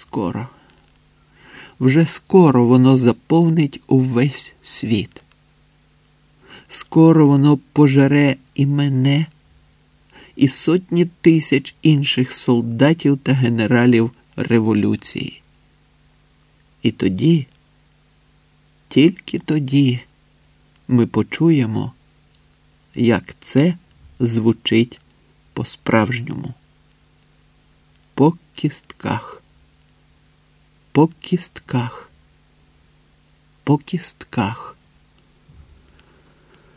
скоро. Вже скоро воно заповнить увесь світ. Скоро воно пожере і мене, і сотні тисяч інших солдатів та генералів революції. І тоді, тільки тоді ми почуємо, як це звучить по-справжньому. По кістках, по кістках, по кістках.